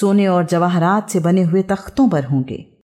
सोने और जवाहरात से बने हुए तख्तों पर होंगे।